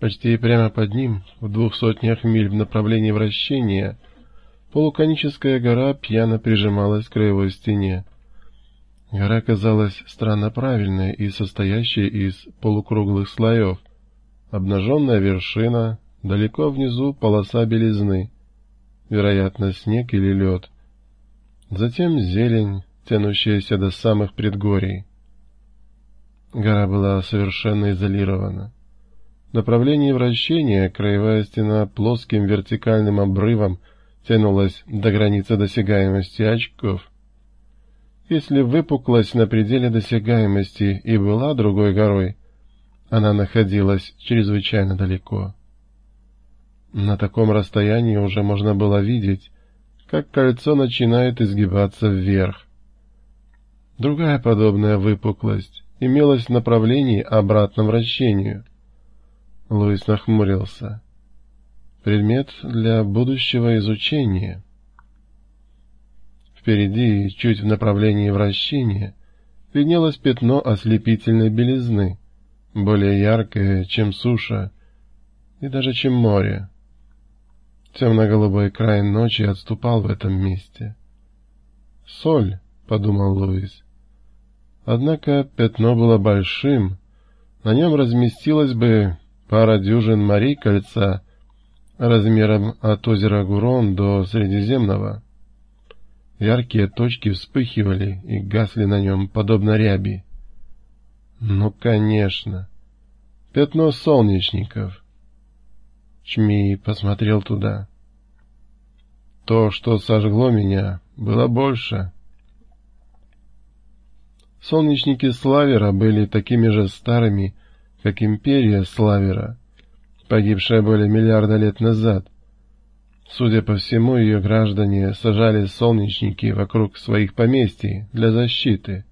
Почти прямо под ним, в двух сотнях миль в направлении вращения, полуконическая гора пьяно прижималась к краевой стене. Гора казалась странно правильной и состоящей из полукруглых слоев. Обнаженная вершина, далеко внизу полоса белизны, вероятно, снег или лед. Затем зелень, тянущаяся до самых предгорий. Гора была совершенно изолирована. В направлении вращения краевая стена плоским вертикальным обрывом тянулась до границы досягаемости очков. Если выпуклость на пределе досягаемости и была другой горой, она находилась чрезвычайно далеко. На таком расстоянии уже можно было видеть, как кольцо начинает изгибаться вверх. Другая подобная выпуклость имелась в направлении обратном вращению. Луис нахмурился. Предмет для будущего изучения. Впереди, чуть в направлении вращения, виднелось пятно ослепительной белизны, более яркое, чем суша, и даже чем море. Темно-голубой край ночи отступал в этом месте. «Соль», — подумал Луис. Однако пятно было большим, на нем разместилась бы пара дюжин морей кольца размером от озера Гурон до Средиземного. Яркие точки вспыхивали и гасли на нем, подобно ряби. Ну, конечно. Пятно солнечников. Чми посмотрел туда. То, что сожгло меня, было больше. Солнечники Славера были такими же старыми, как империя Славера, погибшая более миллиарда лет назад. Судя по всему, ее граждане сажали солнечники вокруг своих поместий для защиты.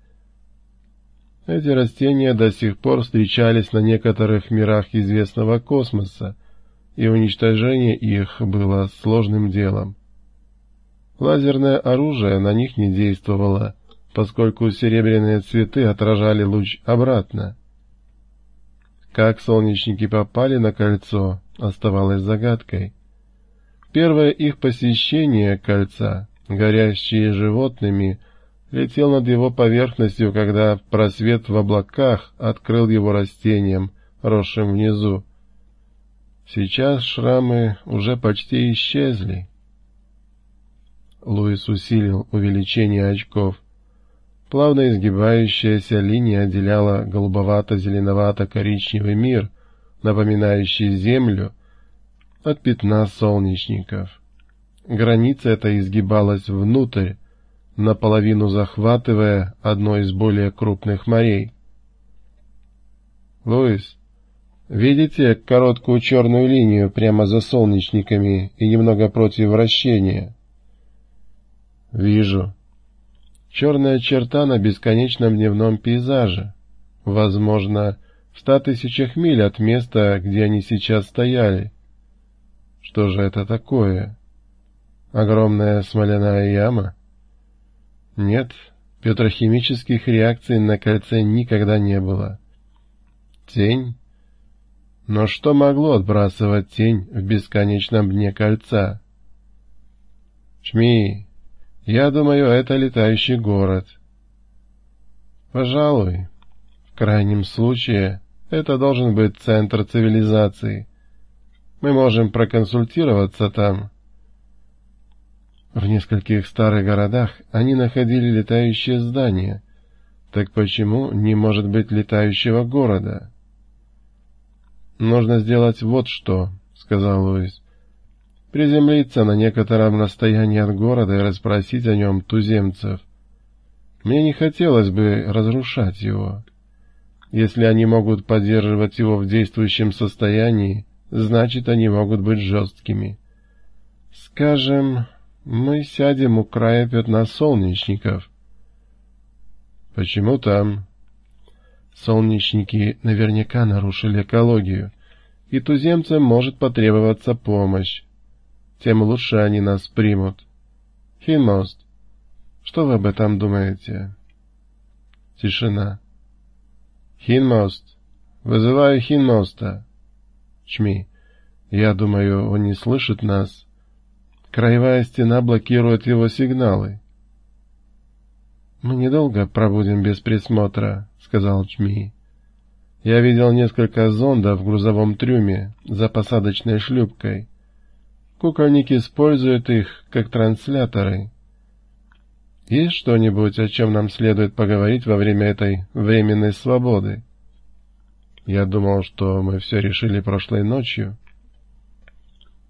Эти растения до сих пор встречались на некоторых мирах известного космоса, и уничтожение их было сложным делом. Лазерное оружие на них не действовало, поскольку серебряные цветы отражали луч обратно. Как солнечники попали на кольцо, оставалось загадкой. Первое их посещение кольца, горящие животными, летел над его поверхностью, когда просвет в облаках открыл его растением, росшим внизу. Сейчас шрамы уже почти исчезли. Луис усилил увеличение очков. Плавно изгибающаяся линия отделяла голубовато-зеленовато-коричневый мир, напоминающий Землю, от пятна солнечников. Граница эта изгибалась внутрь, наполовину захватывая одно из более крупных морей. «Луис, видите короткую черную линию прямо за солнечниками и немного против вращения?» «Вижу», черная черта на бесконечном дневном пейзаже, возможно, в ста тысячах миль от места, где они сейчас стояли. Что же это такое? Огромная смоляная яма? Нет, петрохимических реакций на кольце никогда не было. Тень? Но что могло отбрасывать тень в бесконечном дне кольца? Шми, я думаю, это летающий город. Пожалуй. В крайнем случае, это должен быть центр цивилизации. Мы можем проконсультироваться там. В нескольких старых городах они находили летающие здания. Так почему не может быть летающего города? Нужно сделать вот что, — сказал Луис приземлиться на некотором расстоянии от города и расспросить о нем туземцев. Мне не хотелось бы разрушать его. Если они могут поддерживать его в действующем состоянии, значит, они могут быть жесткими. Скажем, мы сядем у края пятна солнечников. Почему там? Солнечники наверняка нарушили экологию, и туземцам может потребоваться помощь тем лучше они нас примут. Хинмост, что вы об этом думаете? Тишина. Хинмост, вызываю Хинмоста. Чми. Я думаю, он не слышит нас. Краевая стена блокирует его сигналы. «Мы недолго пробудем без присмотра», — сказал Чми. «Я видел несколько зондов в грузовом трюме за посадочной шлюпкой. Кукольники используют их как трансляторы. Есть что-нибудь, о чем нам следует поговорить во время этой временной свободы?» «Я думал, что мы все решили прошлой ночью».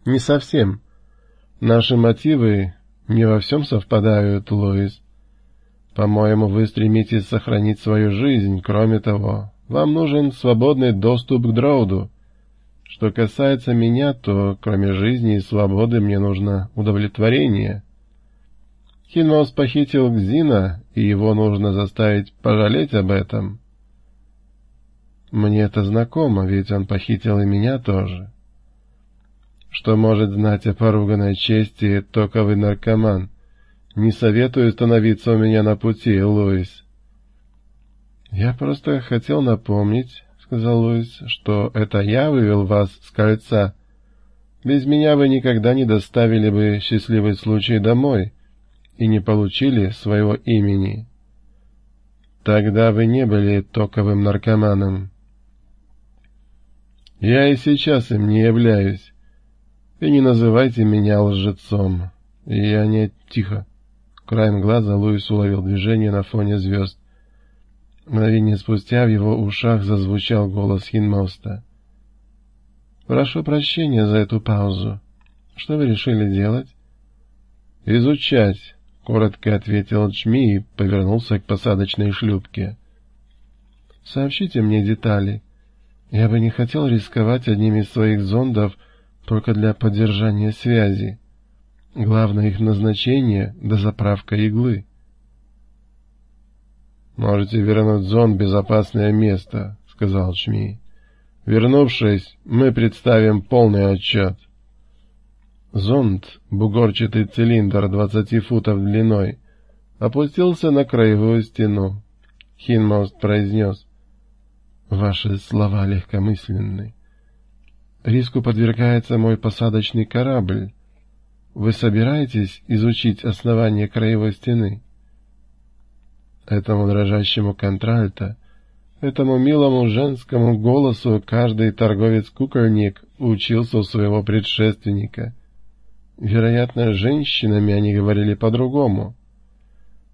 «Не совсем. Наши мотивы не во всем совпадают, Луис. По-моему, вы стремитесь сохранить свою жизнь. Кроме того, вам нужен свободный доступ к Дроуду. Что касается меня, то кроме жизни и свободы мне нужно удовлетворение. Хинмаус похитил Гзина, и его нужно заставить пожалеть об этом. Мне это знакомо, ведь он похитил и меня тоже. Что может знать о поруганной чести токовый наркоман? Не советую становиться у меня на пути, Луис. Я просто хотел напомнить, — сказал Луис, — что это я вывел вас с кольца. Без меня вы никогда не доставили бы счастливый случай домой и не получили своего имени. Тогда вы не были токовым наркоманом. Я и сейчас им не являюсь. И не называйте меня лжецом. Я не... Тихо. Краем глаза Луис уловил движение на фоне звезд. Мгновение спустя в его ушах зазвучал голос Хинмоста. «Прошу прощения за эту паузу. Что вы решили делать?» «Изучать», — коротко ответил Чми и повернулся к посадочной шлюпке. «Сообщите мне детали. Я бы не хотел рисковать одним из своих зондов только для поддержания связи». Главное их назначение — дозаправка иглы. «Можете вернуть зон в безопасное место», — сказал Чми. «Вернувшись, мы представим полный отчет». Зонд, бугорчатый цилиндр двадцати футов длиной, опустился на краевую стену. Хинмост произнес. «Ваши слова легкомысленны. Риску подвергается мой посадочный корабль. Вы собираетесь изучить основание краевой стены? Этому дрожащему контральто, этому милому женскому голосу каждый торговец-кукольник учился у своего предшественника. Вероятно, женщинами они говорили по-другому.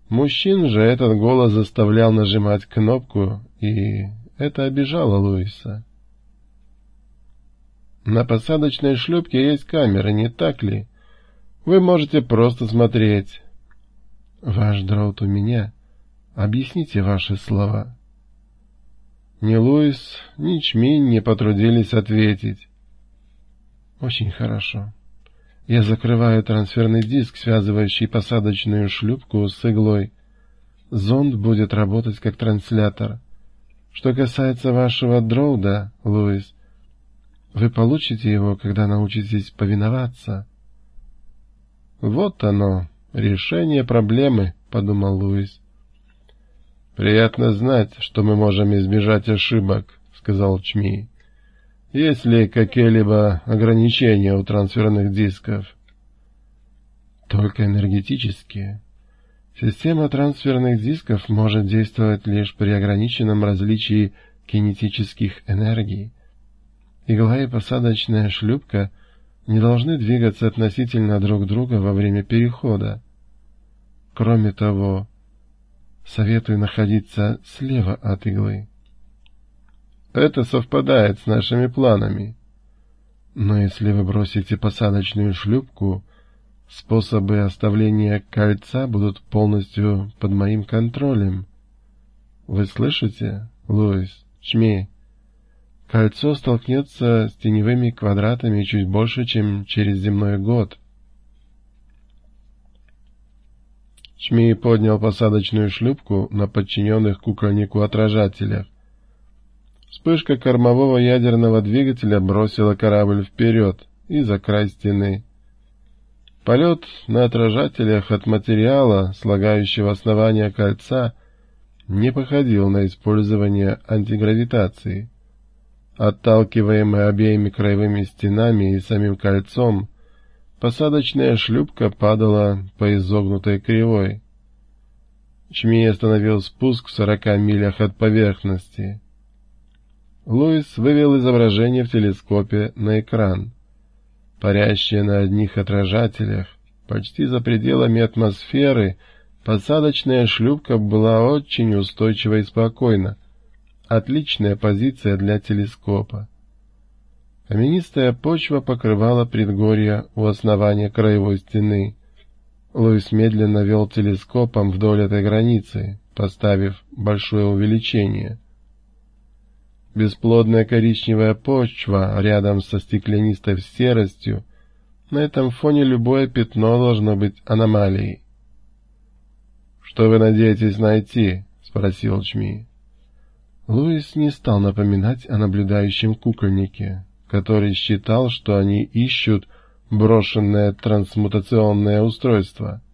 Мужчин же этот голос заставлял нажимать кнопку, и это обижало Луиса. На посадочной шлюпке есть камеры, не так ли? Вы можете просто смотреть. Ваш дроут у меня. Объясните ваши слова. Ни Луис, ни Чминь не потрудились ответить. Очень хорошо. Я закрываю трансферный диск, связывающий посадочную шлюпку с иглой. Зонд будет работать как транслятор. Что касается вашего дроуда, Луис, вы получите его, когда научитесь повиноваться. «Вот оно, решение проблемы», — подумал Луис. «Приятно знать, что мы можем избежать ошибок», — сказал Чми. «Есть ли какие-либо ограничения у трансферных дисков?» «Только энергетические. Система трансферных дисков может действовать лишь при ограниченном различии кинетических энергий. Игла и посадочная шлюпка — не должны двигаться относительно друг друга во время перехода. Кроме того, советую находиться слева от иглы. Это совпадает с нашими планами. Но если вы бросите посадочную шлюпку, способы оставления кольца будут полностью под моим контролем. Вы слышите, Луис, Чми? Кольцо столкнется с теневыми квадратами чуть больше, чем через земной год. Чми поднял посадочную шлюпку на подчиненных кукольнику отражателях. Вспышка кормового ядерного двигателя бросила корабль вперед и за край стены. Полет на отражателях от материала, слагающего основание кольца, не походил на использование антигравитации. Отталкиваемая обеими краевыми стенами и самим кольцом, посадочная шлюпка падала по изогнутой кривой. Чми остановил спуск в сорока милях от поверхности. Луис вывел изображение в телескопе на экран. Парящее на одних отражателях, почти за пределами атмосферы, посадочная шлюпка была очень устойчива и спокойна. Отличная позиция для телескопа. Каменистая почва покрывала предгорья у основания краевой стены. Луис медленно вел телескопом вдоль этой границы, поставив большое увеличение. Бесплодная коричневая почва рядом со стеклянистой серостью, на этом фоне любое пятно должно быть аномалией. «Что вы надеетесь найти?» — спросил Чми. Луис не стал напоминать о наблюдающем кукольнике, который считал, что они ищут брошенное трансмутационное устройство —